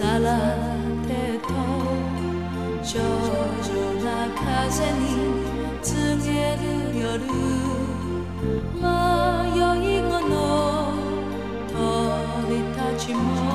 さらってと徐々な風に告げる夜迷い子の鳥たちも